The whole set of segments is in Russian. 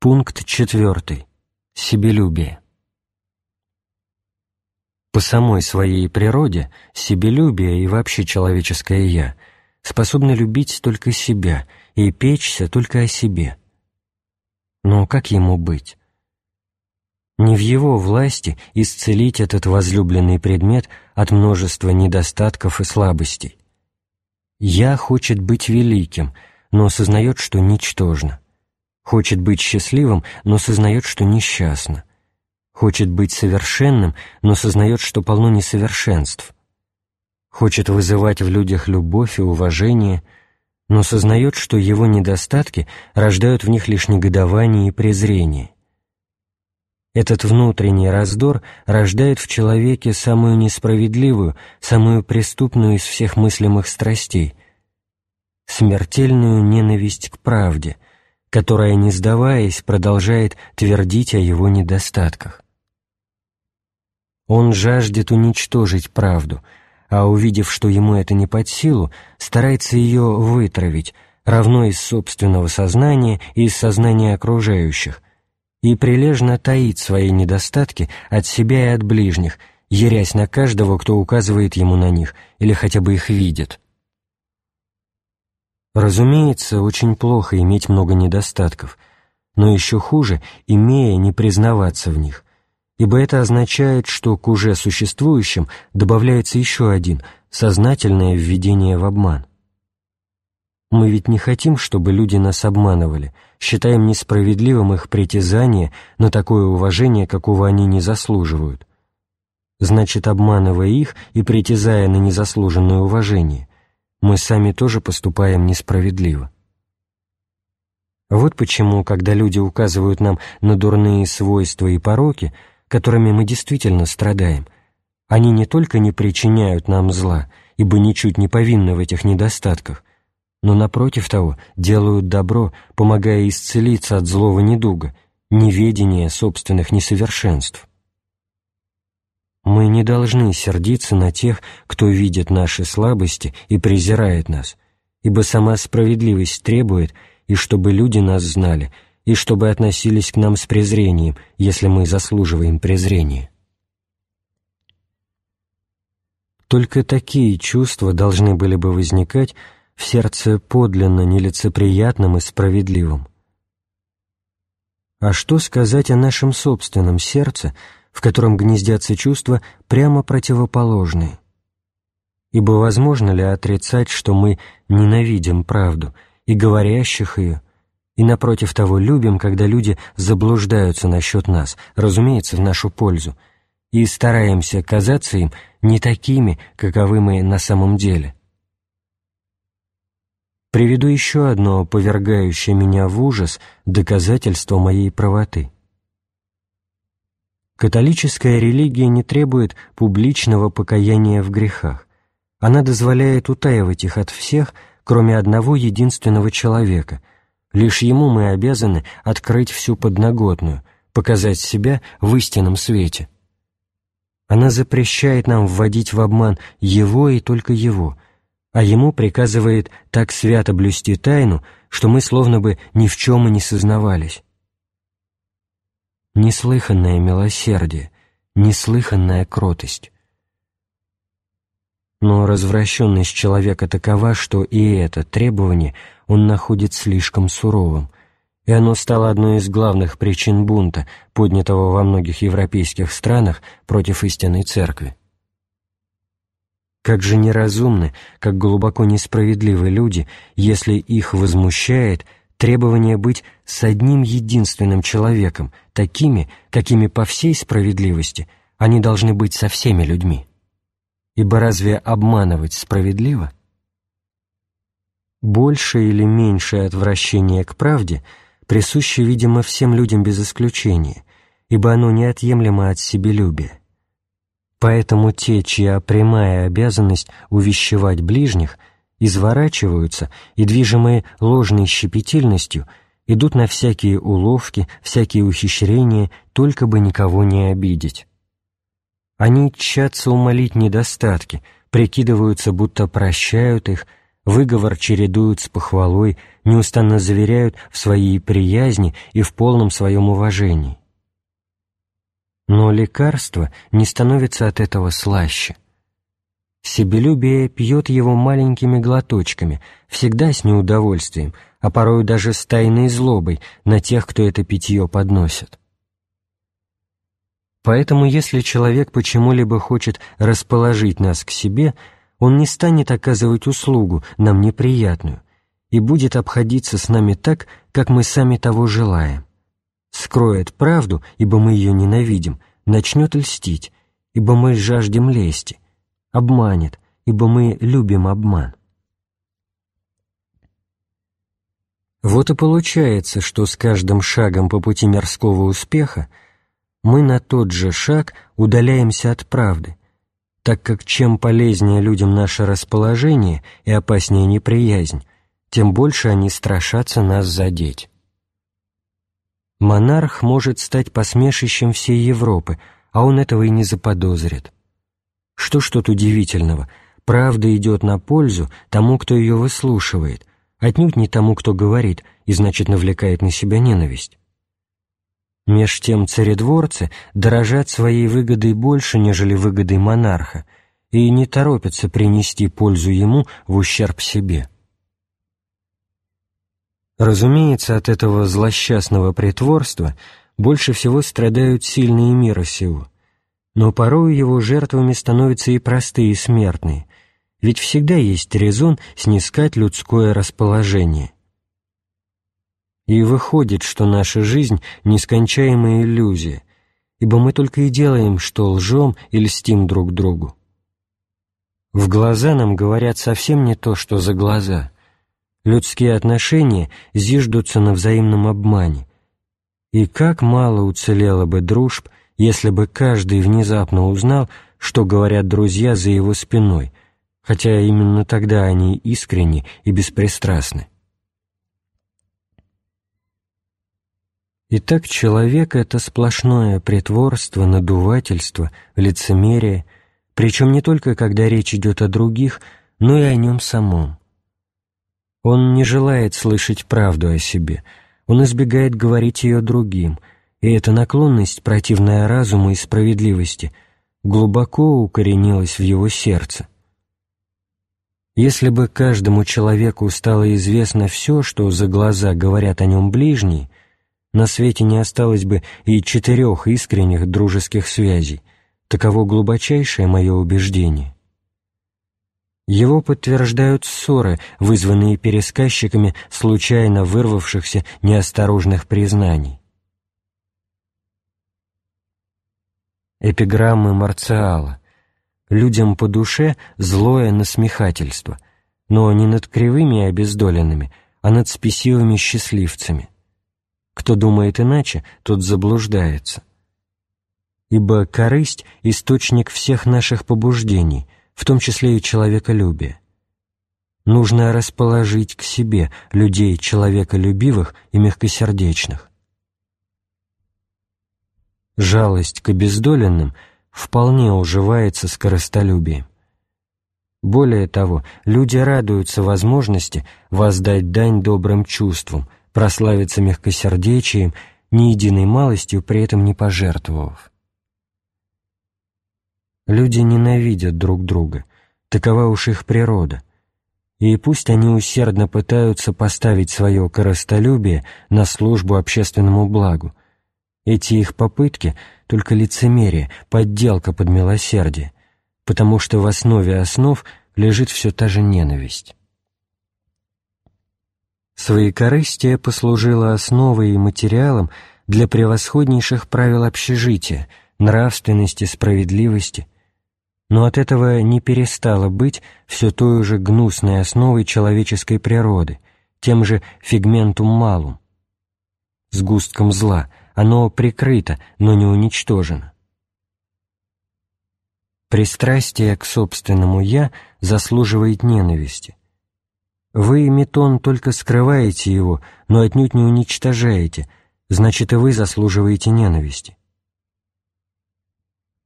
Пункт четвертый. Себелюбие. По самой своей природе себелюбие и вообще человеческое «я» способны любить только себя и печься только о себе. Но как ему быть? Не в его власти исцелить этот возлюбленный предмет от множества недостатков и слабостей. «Я» хочет быть великим, но сознает, что ничтожно. Хочет быть счастливым, но сознает, что несчастно. Хочет быть совершенным, но сознает, что полно несовершенств. Хочет вызывать в людях любовь и уважение, но сознает, что его недостатки рождают в них лишь негодование и презрение. Этот внутренний раздор рождает в человеке самую несправедливую, самую преступную из всех мыслимых страстей — смертельную ненависть к правде, которая, не сдаваясь, продолжает твердить о его недостатках. Он жаждет уничтожить правду, а увидев, что ему это не под силу, старается ее вытравить, равно из собственного сознания и из сознания окружающих, и прилежно таит свои недостатки от себя и от ближних, ерясь на каждого, кто указывает ему на них или хотя бы их видит. Разумеется, очень плохо иметь много недостатков, но еще хуже, имея, не признаваться в них, ибо это означает, что к уже существующим добавляется еще один — сознательное введение в обман. Мы ведь не хотим, чтобы люди нас обманывали, считаем несправедливым их притязание на такое уважение, какого они не заслуживают. Значит, обманывая их и притязая на незаслуженное уважение, мы сами тоже поступаем несправедливо. Вот почему, когда люди указывают нам на дурные свойства и пороки, которыми мы действительно страдаем, они не только не причиняют нам зла, ибо ничуть не повинны в этих недостатках, но, напротив того, делают добро, помогая исцелиться от злого недуга, неведения собственных несовершенств. Мы не должны сердиться на тех, кто видит наши слабости и презирает нас, ибо сама справедливость требует, и чтобы люди нас знали, и чтобы относились к нам с презрением, если мы заслуживаем презрения. Только такие чувства должны были бы возникать, в сердце подлинно нелицеприятным и справедливым. А что сказать о нашем собственном сердце, в котором гнездятся чувства прямо противоположные? Ибо возможно ли отрицать, что мы ненавидим правду и говорящих ее, и напротив того любим, когда люди заблуждаются насчет нас, разумеется, в нашу пользу, и стараемся казаться им не такими, каковы мы на самом деле? Приведу еще одно повергающее меня в ужас доказательство моей правоты. Католическая религия не требует публичного покаяния в грехах. Она дозволяет утаивать их от всех, кроме одного единственного человека. Лишь ему мы обязаны открыть всю подноготную, показать себя в истинном свете. Она запрещает нам вводить в обман его и только его – а ему приказывает так свято блюсти тайну, что мы словно бы ни в чем и не сознавались. Неслыханное милосердие, неслыханная кротость. Но развращенность человека такова, что и это требование он находит слишком суровым, и оно стало одной из главных причин бунта, поднятого во многих европейских странах против истинной церкви. Как же неразумны, как глубоко несправедливы люди, если их возмущает требование быть с одним единственным человеком, такими, какими по всей справедливости они должны быть со всеми людьми. Ибо разве обманывать справедливо? Большее или меньшее отвращение к правде присуще, видимо, всем людям без исключения, ибо оно неотъемлемо от себелюбия. Поэтому те, чья прямая обязанность увещевать ближних, изворачиваются и, движимые ложной щепетильностью, идут на всякие уловки, всякие ухищрения, только бы никого не обидеть. Они тщатся умолить недостатки, прикидываются, будто прощают их, выговор чередуют с похвалой, неустанно заверяют в своей приязни и в полном своем уважении. Но лекарство не становится от этого слаще. Себелюбие пьет его маленькими глоточками, всегда с неудовольствием, а порою даже с тайной злобой на тех, кто это питье подносит. Поэтому если человек почему-либо хочет расположить нас к себе, он не станет оказывать услугу, нам неприятную, и будет обходиться с нами так, как мы сами того желаем. Скроет правду, ибо мы ее ненавидим, начнет льстить, ибо мы жаждем лести, обманет, ибо мы любим обман. Вот и получается, что с каждым шагом по пути мирского успеха мы на тот же шаг удаляемся от правды, так как чем полезнее людям наше расположение и опаснее неприязнь, тем больше они страшатся нас задеть. Монарх может стать посмешищем всей Европы, а он этого и не заподозрит. Что ж тут удивительного? Правда идет на пользу тому, кто ее выслушивает, отнюдь не тому, кто говорит, и значит навлекает на себя ненависть. Меж тем царедворцы дорожат своей выгодой больше, нежели выгодой монарха, и не торопятся принести пользу ему в ущерб себе. Разумеется, от этого злосчастного притворства больше всего страдают сильные мира сего, но порою его жертвами становятся и простые смертные, ведь всегда есть резон снискать людское расположение. И выходит, что наша жизнь — нескончаемая иллюзия, ибо мы только и делаем, что лжем и льстим друг другу. В глаза нам говорят совсем не то, что за глаза. Людские отношения зиждутся на взаимном обмане. И как мало уцелело бы дружб, если бы каждый внезапно узнал, что говорят друзья за его спиной, хотя именно тогда они искренни и беспристрастны. Итак, человек — это сплошное притворство, надувательство, лицемерие, причем не только когда речь идет о других, но и о нем самом. Он не желает слышать правду о себе, он избегает говорить ее другим, и эта наклонность, противная разуму и справедливости, глубоко укоренилась в его сердце. Если бы каждому человеку стало известно все, что за глаза говорят о нем ближние, на свете не осталось бы и четырех искренних дружеских связей. Таково глубочайшее мое убеждение. Его подтверждают ссоры, вызванные пересказчиками случайно вырвавшихся неосторожных признаний. Эпиграммы Марциала. Людям по душе злое насмехательство, но не над кривыми и обездоленными, а над спесивыми счастливцами. Кто думает иначе, тот заблуждается. Ибо корысть — источник всех наших побуждений, в том числе и человеколюбия. Нужно расположить к себе людей человеколюбивых и мягкосердечных. Жалость к обездоленным вполне уживается с корыстолюбием. Более того, люди радуются возможности воздать дань добрым чувствам, прославиться мягкосердечием, ни единой малостью при этом не пожертвовав. Люди ненавидят друг друга, такова уж их природа, и пусть они усердно пытаются поставить свое коростолюбие на службу общественному благу, эти их попытки — только лицемерие, подделка под милосердие, потому что в основе основ лежит все та же ненависть. Своекорыстие послужило основой и материалом для превосходнейших правил общежития, нравственности, справедливости, но от этого не перестало быть все той же гнусной основой человеческой природы, тем же фигментум малум. Сгустком зла оно прикрыто, но не уничтожено. Пристрастие к собственному «я» заслуживает ненависти, вы, Метон, только скрываете его, но отнюдь не уничтожаете, значит, и вы заслуживаете ненависти.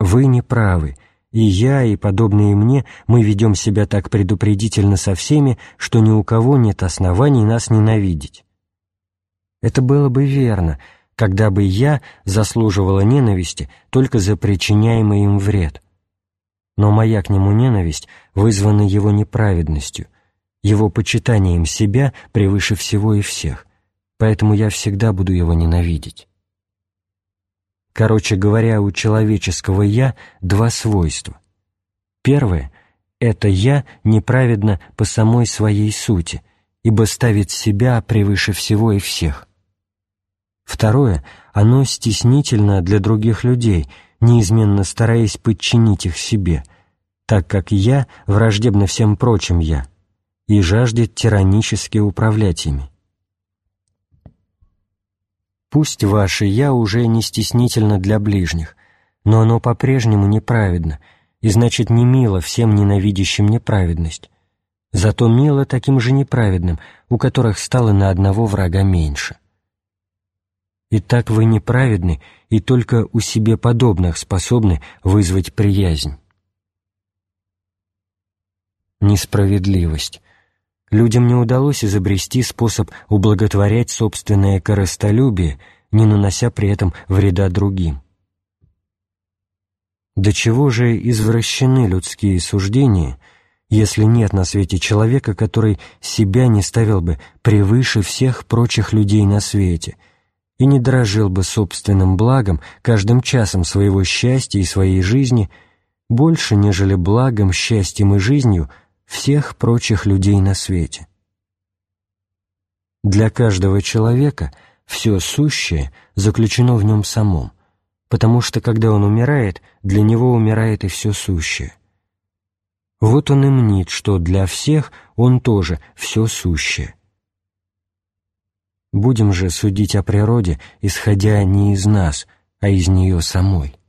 Вы не правы, и я, и подобные мне, мы ведем себя так предупредительно со всеми, что ни у кого нет оснований нас ненавидеть. Это было бы верно, когда бы я заслуживала ненависти только за причиняемый им вред. Но моя к нему ненависть вызвана его неправедностью, его почитанием себя превыше всего и всех, поэтому я всегда буду его ненавидеть. Короче говоря, у человеческого «я» два свойства. Первое — это «я» неправедно по самой своей сути, ибо ставит себя превыше всего и всех. Второе — оно стеснительно для других людей, неизменно стараясь подчинить их себе, так как «я» враждебно всем прочим «я» и жаждет тиранически управлять ими. Пусть ваше «я» уже не стеснительно для ближних, но оно по-прежнему неправедно, и значит не мило всем ненавидящим неправедность. Зато мило таким же неправедным, у которых стало на одного врага меньше. Итак, вы неправедны и только у себе подобных способны вызвать приязнь. Несправедливость. Людям не удалось изобрести способ ублаготворять собственное корыстолюбие, не нанося при этом вреда другим. До чего же извращены людские суждения, если нет на свете человека, который себя не ставил бы превыше всех прочих людей на свете и не дорожил бы собственным благом каждым часом своего счастья и своей жизни больше, нежели благом, счастьем и жизнью всех прочих людей на свете. Для каждого человека все сущее заключено в нем самом, потому что, когда он умирает, для него умирает и все сущее. Вот он и мнит, что для всех он тоже все сущее. Будем же судить о природе, исходя не из нас, а из нее самой.